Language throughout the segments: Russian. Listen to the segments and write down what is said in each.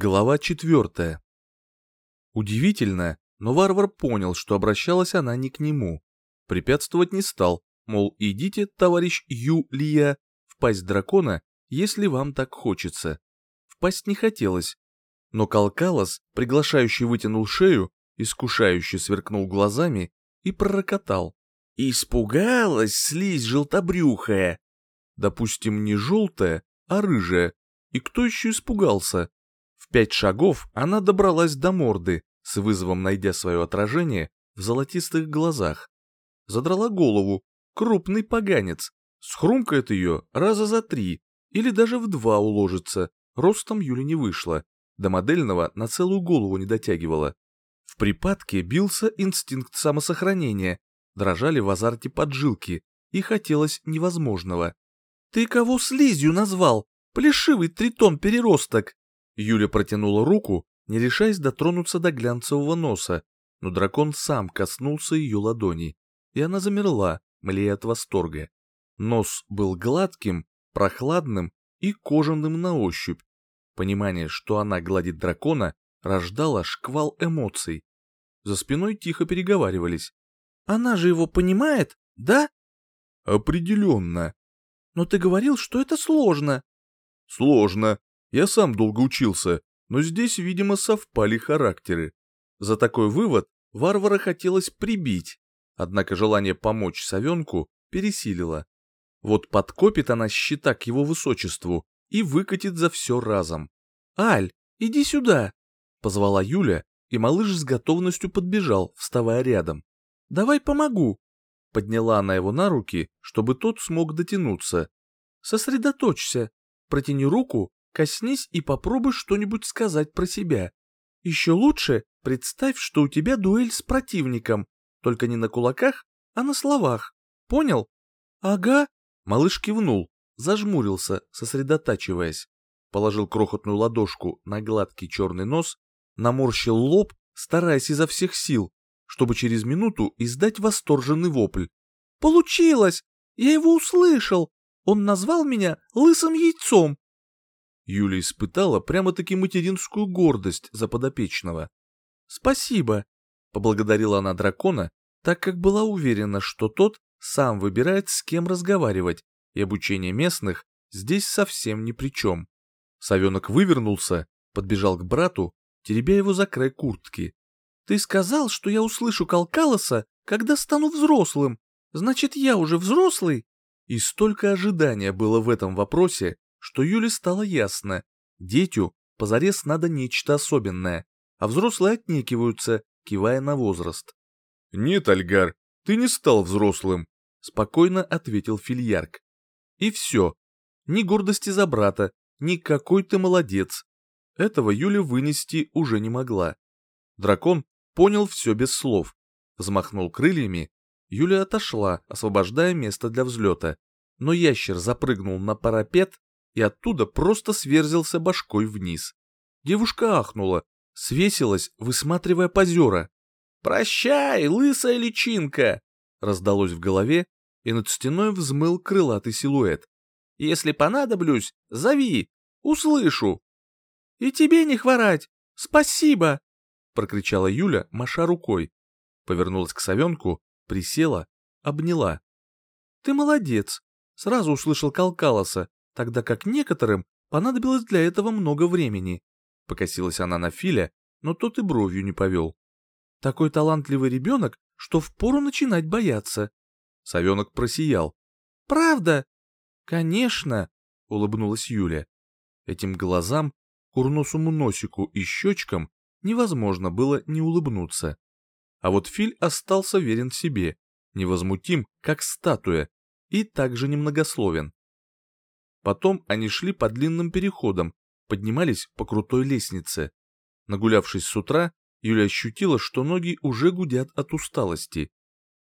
Глава четвертая. Удивительно, но варвар понял, что обращалась она не к нему. Препятствовать не стал, мол, идите, товарищ Юлия, в пасть дракона, если вам так хочется. Впасть не хотелось. Но Калкалос, приглашающий вытянул шею, искушающе сверкнул глазами и пророкотал. «Испугалась слизь желтобрюхая!» Допустим, не желтая, а рыжая. И кто еще испугался? В пять шагов она добралась до морды, с вызовом найдя свое отражение в золотистых глазах. Задрала голову, крупный поганец, схрумкает ее раза за три, или даже в два уложится, ростом Юли не вышло, до модельного на целую голову не дотягивала. В припадке бился инстинкт самосохранения, дрожали в азарте поджилки, и хотелось невозможного. «Ты кого слизью назвал? Плешивый тритон-переросток!» Юля протянула руку, не решаясь дотронуться до глянцевого носа, но дракон сам коснулся ее ладони, и она замерла, млея от восторга. Нос был гладким, прохладным и кожаным на ощупь. Понимание, что она гладит дракона, рождало шквал эмоций. За спиной тихо переговаривались. «Она же его понимает, да?» «Определенно». «Но ты говорил, что это сложно». «Сложно. Я сам долго учился, но здесь, видимо, совпали характеры. За такой вывод варвара хотелось прибить, однако желание помочь совенку пересилило. Вот подкопит она счета к его высочеству и выкатит за все разом. «Аль, иди сюда!» — позвала Юля, и малыш с готовностью подбежал, вставая рядом. «Давай помогу!» Подняла она его на руки, чтобы тот смог дотянуться. «Сосредоточься, протяни руку коснись и попробуй что-нибудь сказать про себя. Еще лучше представь, что у тебя дуэль с противником, только не на кулаках, а на словах. Понял? Ага. Малыш кивнул, зажмурился, сосредотачиваясь. Положил крохотную ладошку на гладкий черный нос, наморщил лоб, стараясь изо всех сил, чтобы через минуту издать восторженный вопль. «Получилось! Я его услышал! Он назвал меня лысым яйцом! Юля испытала прямо-таки материнскую гордость за подопечного. «Спасибо», — поблагодарила она дракона, так как была уверена, что тот сам выбирает, с кем разговаривать, и обучение местных здесь совсем ни при чем. Совенок вывернулся, подбежал к брату, теребя его за край куртки. «Ты сказал, что я услышу Калкалоса, когда стану взрослым. Значит, я уже взрослый?» И столько ожидания было в этом вопросе, что Юле стало ясно, детю позарез надо нечто особенное, а взрослые отнекиваются, кивая на возраст. «Нет, Альгар, ты не стал взрослым», — спокойно ответил Фильярк. И все. Ни гордости за брата, ни какой ты молодец. Этого Юля вынести уже не могла. Дракон понял все без слов. Взмахнул крыльями. Юля отошла, освобождая место для взлета. Но ящер запрыгнул на парапет и оттуда просто сверзился башкой вниз. Девушка ахнула, свесилась, высматривая позера. «Прощай, лысая личинка!» раздалось в голове, и над стеной взмыл крылатый силуэт. «Если понадоблюсь, зови, услышу!» «И тебе не хворать! Спасибо!» прокричала Юля, маша рукой. Повернулась к совенку, присела, обняла. «Ты молодец!» Сразу услышал Калкалоса, тогда как некоторым понадобилось для этого много времени. Покосилась она на Филя, но тот и бровью не повел. Такой талантливый ребенок, что впору начинать бояться. Совенок просиял. «Правда?» «Конечно!» — улыбнулась Юля. Этим глазам, курносому носику и щечкам невозможно было не улыбнуться. А вот Филь остался верен себе, невозмутим, как статуя, и также немногословен. Потом они шли по длинным переходам, поднимались по крутой лестнице. Нагулявшись с утра, Юля ощутила, что ноги уже гудят от усталости.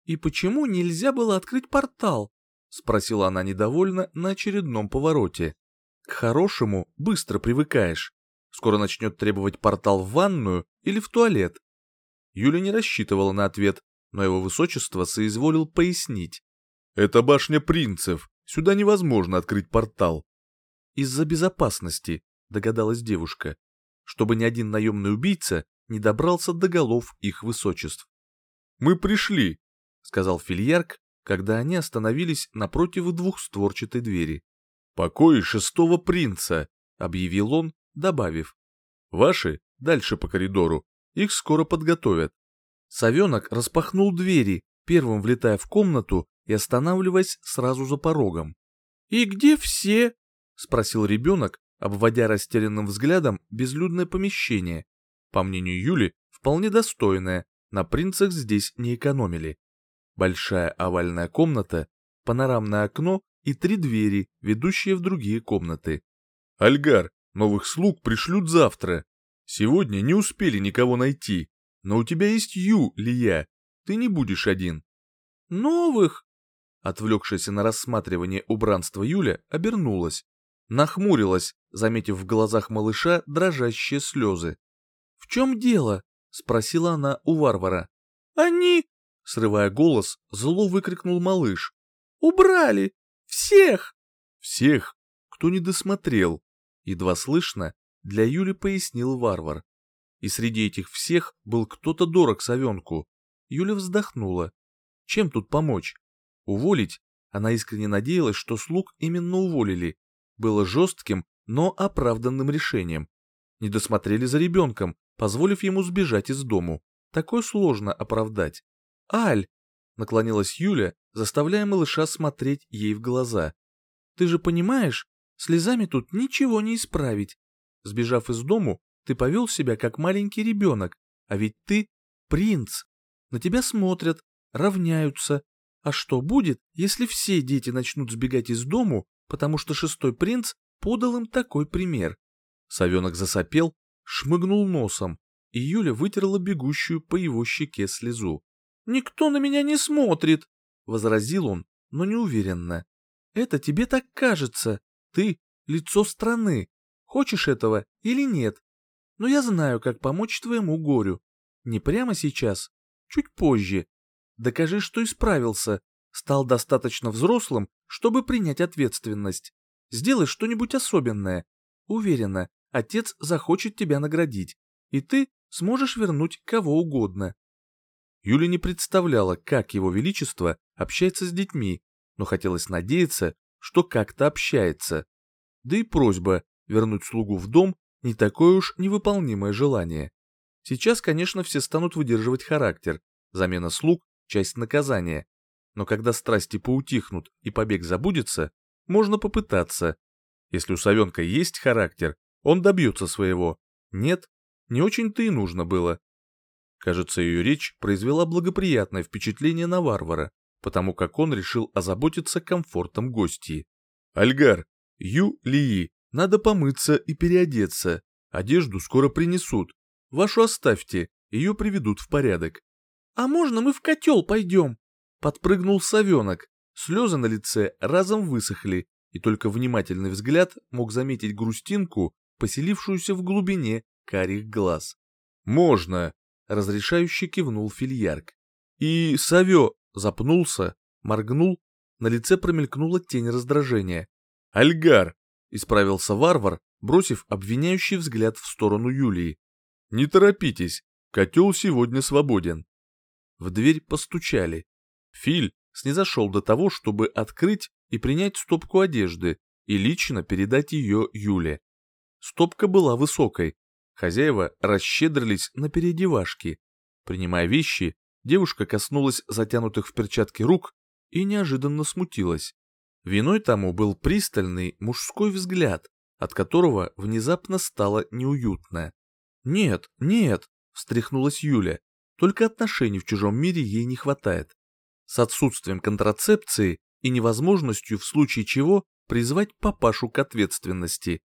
«И почему нельзя было открыть портал?» — спросила она недовольно на очередном повороте. «К хорошему быстро привыкаешь. Скоро начнет требовать портал в ванную или в туалет». Юля не рассчитывала на ответ, но его высочество соизволил пояснить. «Это башня принцев. Сюда невозможно открыть портал. Из-за безопасности, догадалась девушка. чтобы ни один наемный убийца не добрался до голов их высочеств. «Мы пришли», — сказал Фильярк, когда они остановились напротив двухстворчатой двери. «Покои шестого принца», — объявил он, добавив. «Ваши дальше по коридору, их скоро подготовят». Совенок распахнул двери, первым влетая в комнату и останавливаясь сразу за порогом. «И где все?» — спросил ребенок, обводя растерянным взглядом безлюдное помещение. По мнению Юли, вполне достойное, на принцах здесь не экономили. Большая овальная комната, панорамное окно и три двери, ведущие в другие комнаты. «Альгар, новых слуг пришлют завтра. Сегодня не успели никого найти, но у тебя есть Ю, Лия, ты не будешь один». «Новых?» Отвлекшаяся на рассматривание убранства Юля обернулась. Нахмурилась, заметив в глазах малыша дрожащие слезы. «В чем дело?» — спросила она у варвара. «Они...» — срывая голос, зло выкрикнул малыш. «Убрали! Всех!» «Всех, кто не досмотрел!» Едва слышно, для Юли пояснил варвар. И среди этих всех был кто-то дорог совенку. Юля вздохнула. Чем тут помочь? Уволить? Она искренне надеялась, что слуг именно уволили. Было жестким, но оправданным решением. Не досмотрели за ребенком, позволив ему сбежать из дому. Такое сложно оправдать. «Аль!» — наклонилась Юля, заставляя малыша смотреть ей в глаза. «Ты же понимаешь, слезами тут ничего не исправить. Сбежав из дому, ты повел себя как маленький ребенок, а ведь ты принц. На тебя смотрят, равняются, а что будет, если все дети начнут сбегать из дому, потому что шестой принц подал им такой пример? Совенок засопел, шмыгнул носом, и Юля вытерла бегущую по его щеке слезу. «Никто на меня не смотрит!» — возразил он, но неуверенно. «Это тебе так кажется. Ты — лицо страны. Хочешь этого или нет? Но я знаю, как помочь твоему горю. Не прямо сейчас, чуть позже, Докажи, что исправился, стал достаточно взрослым, чтобы принять ответственность. Сделай что-нибудь особенное. Уверена, отец захочет тебя наградить, и ты сможешь вернуть кого угодно. Юля не представляла, как его величество общается с детьми, но хотелось надеяться, что как-то общается. Да и просьба вернуть слугу в дом не такое уж невыполнимое желание. Сейчас, конечно, все станут выдерживать характер. Замена слуг часть наказания. Но когда страсти поутихнут и побег забудется, можно попытаться. Если у совенка есть характер, он добьется своего. Нет, не очень-то и нужно было. Кажется, ее речь произвела благоприятное впечатление на варвара, потому как он решил озаботиться комфортом гостей. «Альгар, Ю Лии, надо помыться и переодеться. Одежду скоро принесут. Вашу оставьте, ее приведут в порядок. «А можно мы в котел пойдем?» Подпрыгнул совенок. Слезы на лице разом высохли, и только внимательный взгляд мог заметить грустинку, поселившуюся в глубине карих глаз. «Можно!» — разрешающе кивнул фильярк. И Савё запнулся, моргнул, на лице промелькнула тень раздражения. «Альгар!» — исправился варвар, бросив обвиняющий взгляд в сторону Юлии. «Не торопитесь, котел сегодня свободен». В дверь постучали. Филь снизошел до того, чтобы открыть и принять стопку одежды и лично передать ее Юле. Стопка была высокой. Хозяева расщедрились на переодевашки. Принимая вещи, девушка коснулась затянутых в перчатки рук и неожиданно смутилась. Виной тому был пристальный мужской взгляд, от которого внезапно стало неуютно. «Нет, нет!» — встряхнулась Юля. Только отношений в чужом мире ей не хватает. С отсутствием контрацепции и невозможностью в случае чего призвать папашу к ответственности.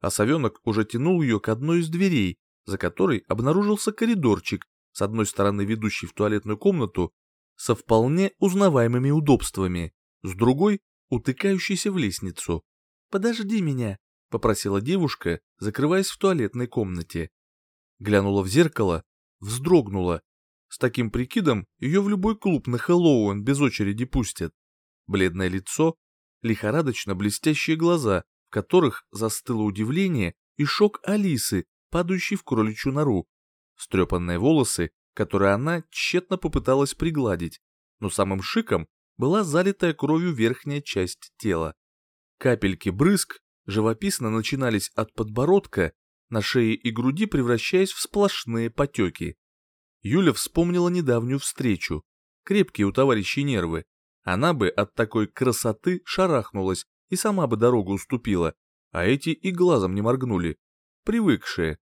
А совенок уже тянул ее к одной из дверей, за которой обнаружился коридорчик, с одной стороны ведущий в туалетную комнату, со вполне узнаваемыми удобствами, с другой — утыкающийся в лестницу. «Подожди меня», — попросила девушка, закрываясь в туалетной комнате. Глянула в зеркало, вздрогнула с таким прикидом ее в любой клуб на Хэллоуин без очереди пустят. Бледное лицо, лихорадочно блестящие глаза, в которых застыло удивление и шок Алисы, падающий в кроличью нору, стрепанные волосы, которые она тщетно попыталась пригладить, но самым шиком была залитая кровью верхняя часть тела. Капельки брызг живописно начинались от подбородка, на шее и груди превращаясь в сплошные потеки. Юля вспомнила недавнюю встречу. Крепкие у товарищей нервы. Она бы от такой красоты шарахнулась и сама бы дорогу уступила, а эти и глазом не моргнули. Привыкшие.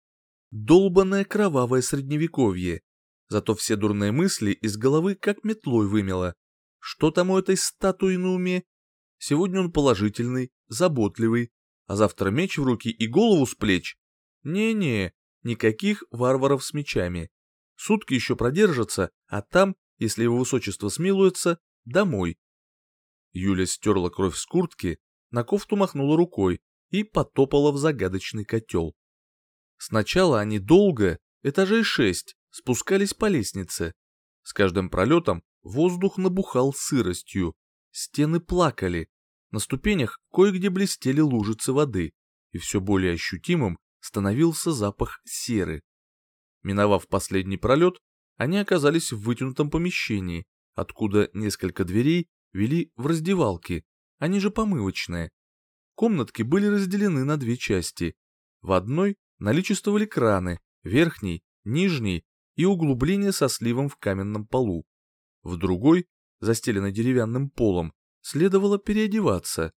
Долбанное кровавое средневековье. Зато все дурные мысли из головы как метлой вымело. Что там у этой статуи на уме? Сегодня он положительный, заботливый, а завтра меч в руки и голову с плеч. Не-не, никаких варваров с мечами. Сутки еще продержатся, а там, если его высочество смилуется, домой. Юля стерла кровь с куртки, на кофту махнула рукой и потопала в загадочный котел. Сначала они долго, этажей шесть, спускались по лестнице. С каждым пролетом воздух набухал сыростью, стены плакали, на ступенях кое-где блестели лужицы воды, и все более ощутимым становился запах серы. Миновав последний пролет, они оказались в вытянутом помещении, откуда несколько дверей вели в раздевалки, они же помывочные. Комнатки были разделены на две части. В одной наличествовали краны, верхний, нижний и углубление со сливом в каменном полу. В другой, застеленной деревянным полом, следовало переодеваться.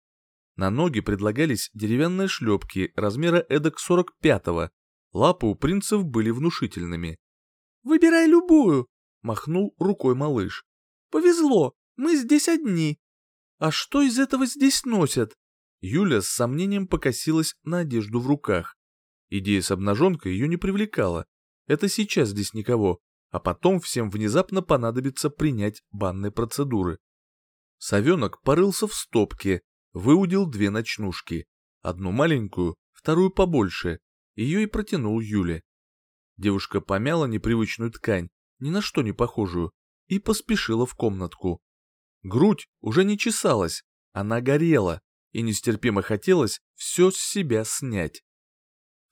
На ноги предлагались деревянные шлепки размера эдак 45-го, лапы у принцев были внушительными. «Выбирай любую!» — махнул рукой малыш. «Повезло, мы здесь одни!» «А что из этого здесь носят?» Юля с сомнением покосилась на одежду в руках. Идея с обнаженкой ее не привлекала. Это сейчас здесь никого, а потом всем внезапно понадобится принять банные процедуры. Совенок порылся в стопке, выудил две ночнушки. Одну маленькую, вторую побольше. Ее и протянул Юле. Девушка помяла непривычную ткань, ни на что не похожую, и поспешила в комнатку. Грудь уже не чесалась, она горела, и нестерпимо хотелось все с себя снять.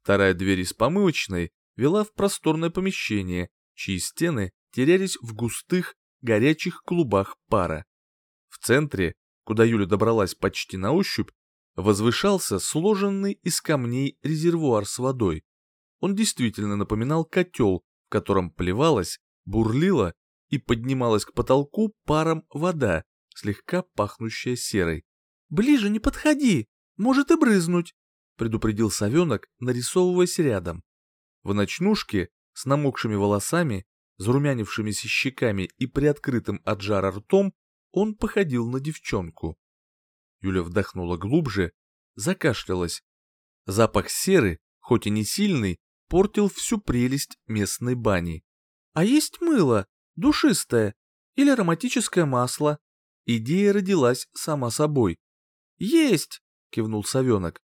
Вторая дверь из помывочной вела в просторное помещение, чьи стены терялись в густых, горячих клубах пара. В центре, куда Юля добралась почти на ощупь, возвышался сложенный из камней резервуар с водой. Он действительно напоминал котел, в котором плевалась, бурлила и поднималась к потолку паром вода, слегка пахнущая серой. «Ближе не подходи, может и брызнуть», — предупредил совенок, нарисовываясь рядом. В ночнушке, с намокшими волосами, зарумянившимися щеками и приоткрытым от жара ртом, он походил на девчонку. Юля вдохнула глубже, закашлялась. Запах серы, хоть и не сильный, портил всю прелесть местной бани. «А есть мыло, душистое, или ароматическое масло?» Идея родилась сама собой. «Есть!» — кивнул совенок.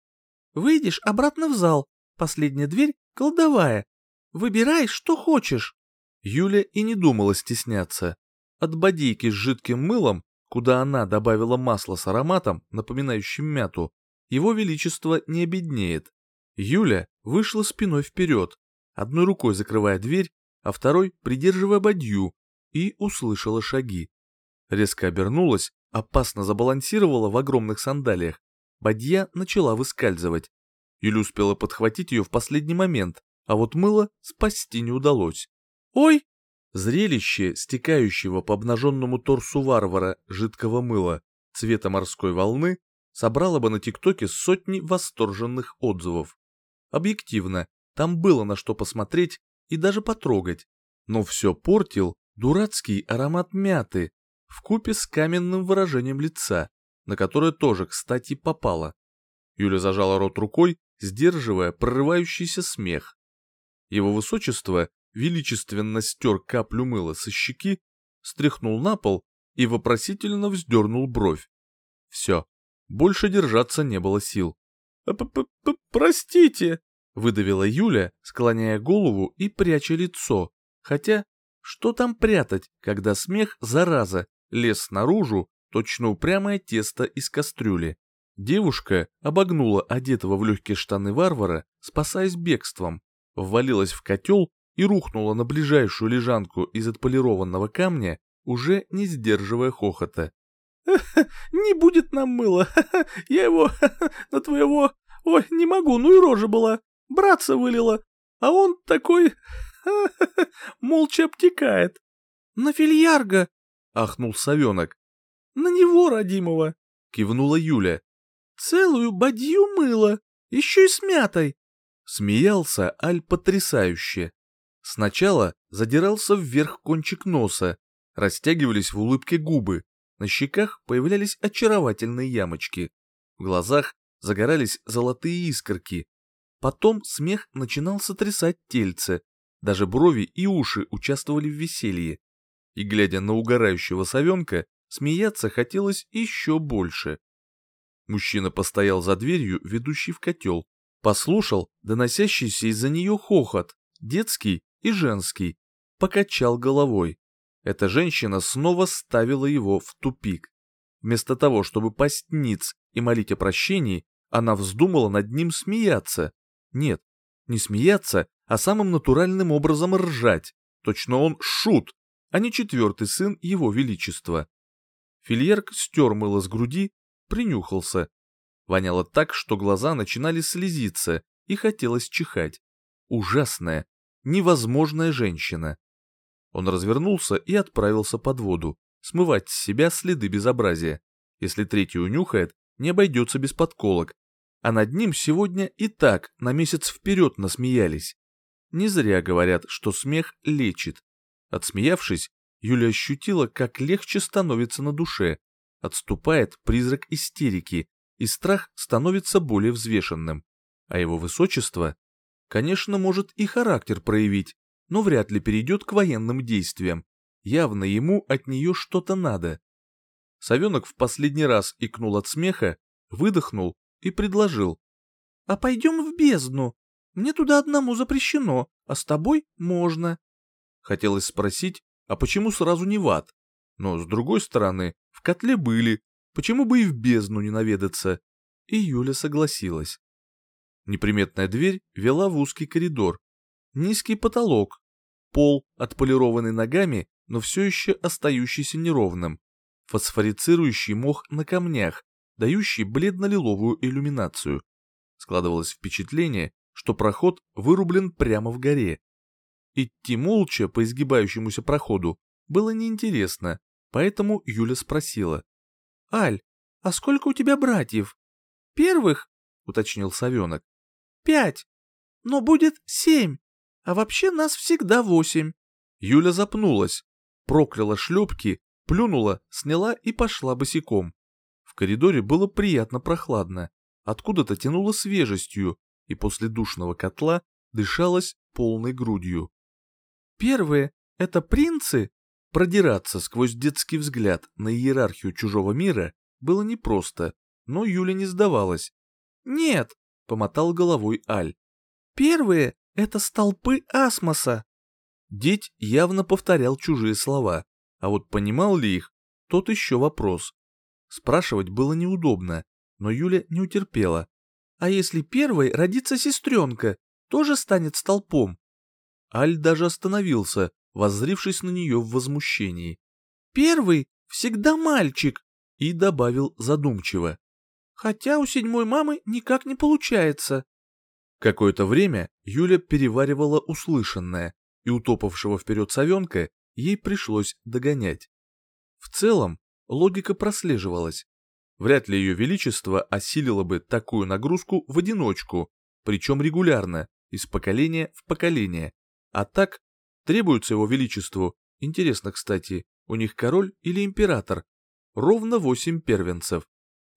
«Выйдешь обратно в зал, последняя дверь кладовая. Выбирай, что хочешь». Юля и не думала стесняться. От бодейки с жидким мылом, куда она добавила масло с ароматом, напоминающим мяту, его величество не обеднеет. Юля вышла спиной вперед, одной рукой закрывая дверь, а второй придерживая бадью, и услышала шаги. Резко обернулась, опасно забалансировала в огромных сандалиях. Бадья начала выскальзывать. Юля успела подхватить ее в последний момент, а вот мыло спасти не удалось. «Ой!» Зрелище, стекающего по обнаженному торсу варвара жидкого мыла цвета морской волны, собрало бы на ТикТоке сотни восторженных отзывов. Объективно, там было на что посмотреть и даже потрогать, но все портил дурацкий аромат мяты в купе с каменным выражением лица, на которое тоже, кстати, попало. Юля зажала рот рукой, сдерживая прорывающийся смех. Его высочество величественно стер каплю мыла со щеки, стряхнул на пол и вопросительно вздернул бровь. Все, больше держаться не было сил. «П -п -п «Простите!» — выдавила Юля, склоняя голову и пряча лицо. Хотя, что там прятать, когда смех, зараза, лез наружу, точно упрямое тесто из кастрюли. Девушка обогнула одетого в легкие штаны варвара, спасаясь бегством, ввалилась в котел и рухнула на ближайшую лежанку из отполированного камня, уже не сдерживая хохота. «Не будет нам мыла, я его на твоего... Ой, не могу, ну и рожа была, братца вылила, а он такой... молча обтекает». «На фильярга!» — ахнул совенок. «На него, родимого!» — кивнула Юля. «Целую бадью мыла, еще и с мятой!» Смеялся Аль потрясающе. Сначала задирался вверх кончик носа, растягивались в улыбке губы, на щеках появлялись очаровательные ямочки, в глазах загорались золотые искорки. Потом смех начинал сотрясать тельце, даже брови и уши участвовали в веселье. И, глядя на угорающего совенка, смеяться хотелось еще больше. Мужчина постоял за дверью, ведущей в котел, послушал доносящийся из-за нее хохот, детский и женский, покачал головой. Эта женщина снова ставила его в тупик. Вместо того, чтобы пасть ниц и молить о прощении, она вздумала над ним смеяться. Нет, не смеяться, а самым натуральным образом ржать. Точно он шут, а не четвертый сын его величества. Фильерк стер мыло с груди, принюхался. Воняло так, что глаза начинали слезиться и хотелось чихать. Ужасная, невозможная женщина. Он развернулся и отправился под воду, смывать с себя следы безобразия. Если третий унюхает, не обойдется без подколок. А над ним сегодня и так на месяц вперед насмеялись. Не зря говорят, что смех лечит. Отсмеявшись, Юля ощутила, как легче становится на душе. Отступает призрак истерики, и страх становится более взвешенным. А его высочество, конечно, может и характер проявить, но вряд ли перейдет к военным действиям. Явно ему от нее что-то надо. Совенок в последний раз икнул от смеха, выдохнул и предложил. «А пойдем в бездну. Мне туда одному запрещено, а с тобой можно». Хотелось спросить, а почему сразу не в ад? Но, с другой стороны, в котле были, почему бы и в бездну не наведаться? И Юля согласилась. Неприметная дверь вела в узкий коридор, низкий потолок, пол, отполированный ногами, но все еще остающийся неровным, фосфорицирующий мох на камнях, дающий бледно-лиловую иллюминацию. Складывалось впечатление, что проход вырублен прямо в горе. Идти молча по изгибающемуся проходу было неинтересно, поэтому Юля спросила. «Аль, а сколько у тебя братьев?» «Первых?» — уточнил совенок. «Пять, но будет семь». А вообще нас всегда восемь. Юля запнулась, прокляла шлепки, плюнула, сняла и пошла босиком. В коридоре было приятно прохладно, откуда-то тянуло свежестью, и после душного котла дышалось полной грудью. Первые — это принцы? Продираться сквозь детский взгляд на иерархию чужого мира было непросто, но Юля не сдавалась. «Нет», — помотал головой Аль. «Первые это столпы асмоса. Деть явно повторял чужие слова, а вот понимал ли их, тот еще вопрос. Спрашивать было неудобно, но Юля не утерпела. А если первой родится сестренка, тоже станет столпом? Аль даже остановился, воззрившись на нее в возмущении. Первый всегда мальчик, и добавил задумчиво. Хотя у седьмой мамы никак не получается. Какое-то время Юля переваривала услышанное, и утопавшего вперед совенка ей пришлось догонять. В целом, логика прослеживалась. Вряд ли ее величество осилило бы такую нагрузку в одиночку, причем регулярно, из поколения в поколение. А так, требуется его величеству, интересно, кстати, у них король или император, ровно восемь первенцев,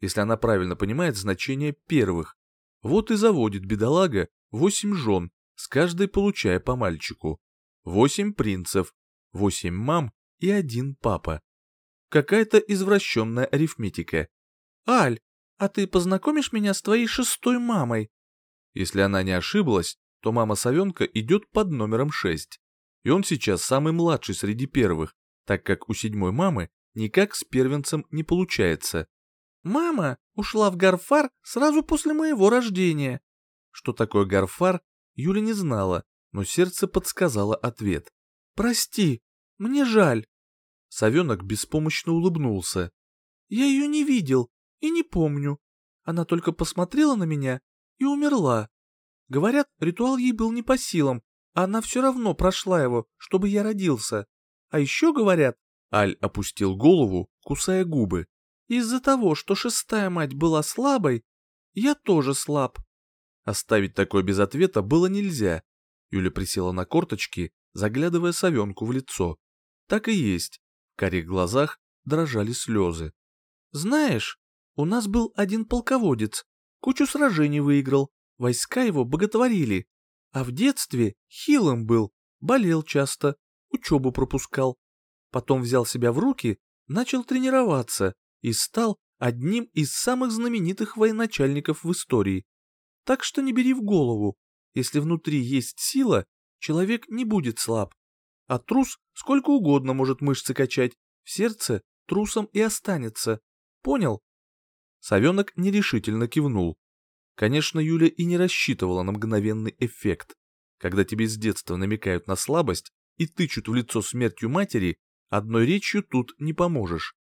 если она правильно понимает значение первых. Вот и заводит бедолага восемь жен, с каждой получая по мальчику. Восемь принцев, восемь мам и один папа. Какая-то извращенная арифметика. «Аль, а ты познакомишь меня с твоей шестой мамой?» Если она не ошиблась, то мама Савенка идет под номером шесть. И он сейчас самый младший среди первых, так как у седьмой мамы никак с первенцем не получается. Мама ушла в Гарфар сразу после моего рождения. Что такое Гарфар, Юля не знала, но сердце подсказало ответ. «Прости, мне жаль». Совенок беспомощно улыбнулся. «Я ее не видел и не помню. Она только посмотрела на меня и умерла. Говорят, ритуал ей был не по силам, а она все равно прошла его, чтобы я родился. А еще говорят...» Аль опустил голову, кусая губы. «Из-за того, что шестая мать была слабой, я тоже слаб». Оставить такое без ответа было нельзя. Юля присела на корточки, заглядывая совенку в лицо. Так и есть. В карих глазах дрожали слезы. «Знаешь, у нас был один полководец, кучу сражений выиграл, войска его боготворили. А в детстве хилым был, болел часто, учебу пропускал. Потом взял себя в руки, начал тренироваться и стал одним из самых знаменитых военачальников в истории. Так что не бери в голову, если внутри есть сила, человек не будет слаб. А трус сколько угодно может мышцы качать, в сердце трусом и останется. Понял? Совенок нерешительно кивнул. Конечно, Юля и не рассчитывала на мгновенный эффект. Когда тебе с детства намекают на слабость и тычут в лицо смертью матери, одной речью тут не поможешь.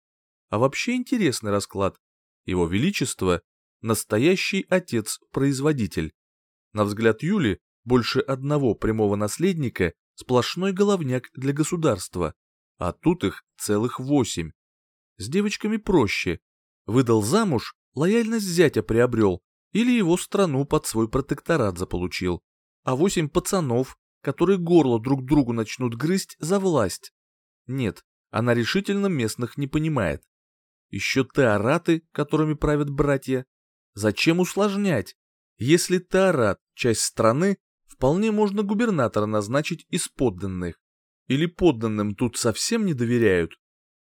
А вообще интересный расклад. Его Величество – настоящий отец-производитель. На взгляд Юли, больше одного прямого наследника – сплошной головняк для государства, а тут их целых восемь. С девочками проще. Выдал замуж, лояльность зятя приобрел, или его страну под свой протекторат заполучил. А восемь пацанов, которые горло друг другу начнут грызть за власть. Нет, она решительно местных не понимает. Еще теораты, которыми правят братья. Зачем усложнять? Если теорат – часть страны, вполне можно губернатора назначить из подданных. Или подданным тут совсем не доверяют.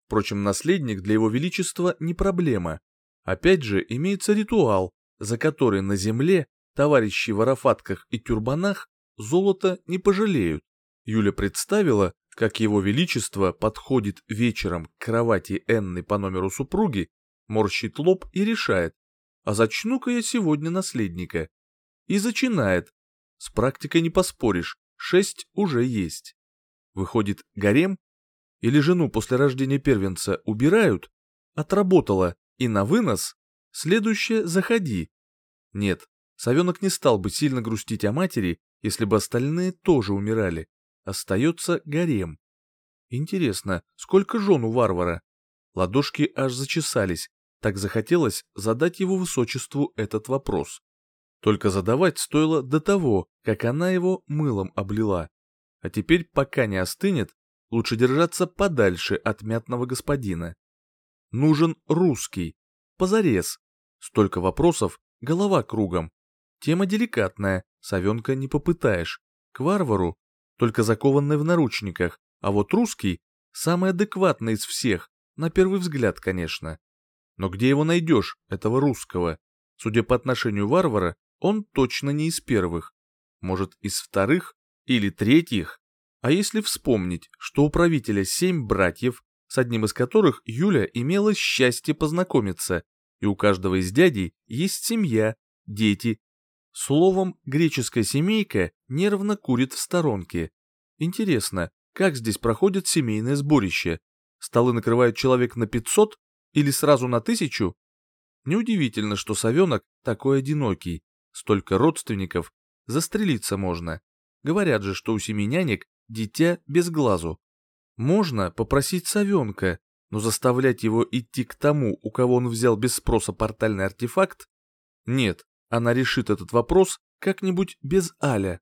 Впрочем, наследник для его величества не проблема. Опять же, имеется ритуал, за который на земле товарищи в арафатках и тюрбанах золото не пожалеют. Юля представила, как его величество подходит вечером к кровати Энны по номеру супруги, морщит лоб и решает, а зачну-ка я сегодня наследника. И зачинает. С практикой не поспоришь, шесть уже есть. Выходит, гарем? Или жену после рождения первенца убирают? Отработала, и на вынос? Следующее заходи. Нет, совенок не стал бы сильно грустить о матери, если бы остальные тоже умирали. Остается гарем. Интересно, сколько жен у варвара? Ладошки аж зачесались, так захотелось задать его высочеству этот вопрос. Только задавать стоило до того, как она его мылом облила. А теперь, пока не остынет, лучше держаться подальше от мятного господина. Нужен русский. Позарез. Столько вопросов, голова кругом. Тема деликатная, совенка не попытаешь. К варвару только закованный в наручниках, а вот русский самый адекватный из всех, на первый взгляд, конечно. Но где его найдешь, этого русского? Судя по отношению варвара, он точно не из первых. Может, из вторых или третьих? А если вспомнить, что у правителя семь братьев, с одним из которых Юля имела счастье познакомиться, и у каждого из дядей есть семья, дети, Словом, греческая семейка нервно курит в сторонке. Интересно, как здесь проходит семейное сборище? Столы накрывают человек на 500 или сразу на тысячу? Неудивительно, что совенок такой одинокий. Столько родственников, застрелиться можно. Говорят же, что у семи нянек дитя без глазу. Можно попросить совенка, но заставлять его идти к тому, у кого он взял без спроса портальный артефакт? Нет, она решит этот вопрос как-нибудь без Аля.